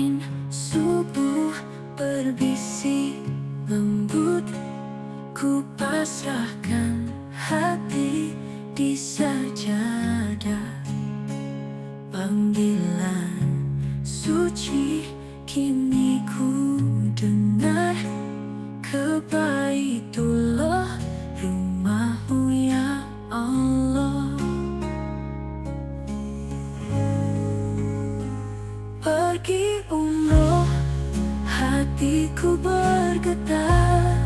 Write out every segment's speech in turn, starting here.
seen. so pergi umroh Hatiku bergetar.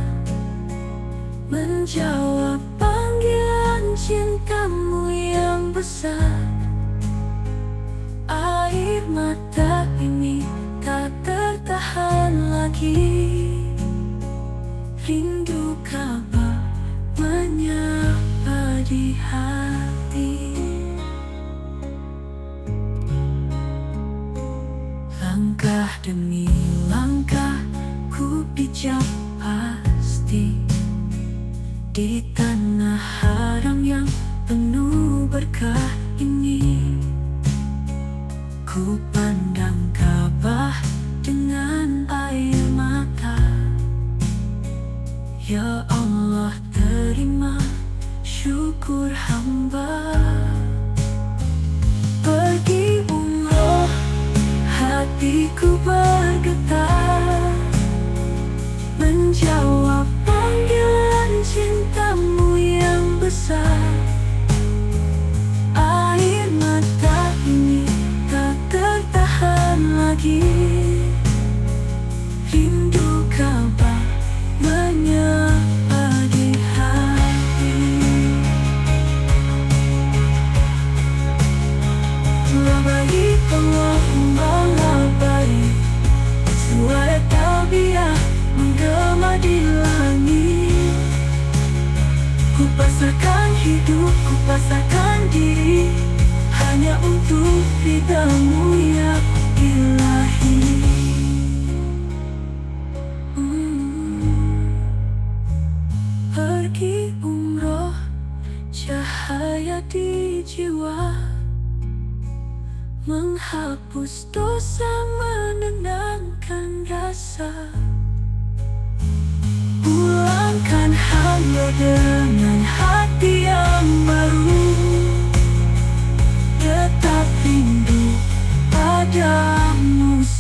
Menjawab panggilan cintamu yang besar. Air mata ini tak tertahan lagi. Rindu kabar menyapa di hati. Demi langkah ku pijak pasti. Di tanah haram yang penuh berkah ini Ku pandang Ka'bah dengan air mata. Ya Allah terima syukur hamba Ku pasrahkan hidup, ku pasrahkan diri. Hanya untuk ridamu ya ilahi. Hmm. Pergi umroh Cahaya di jiwa. Menghapus dosa menenangkan rasa. Pulangkan hamba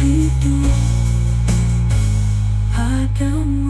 Itu padamu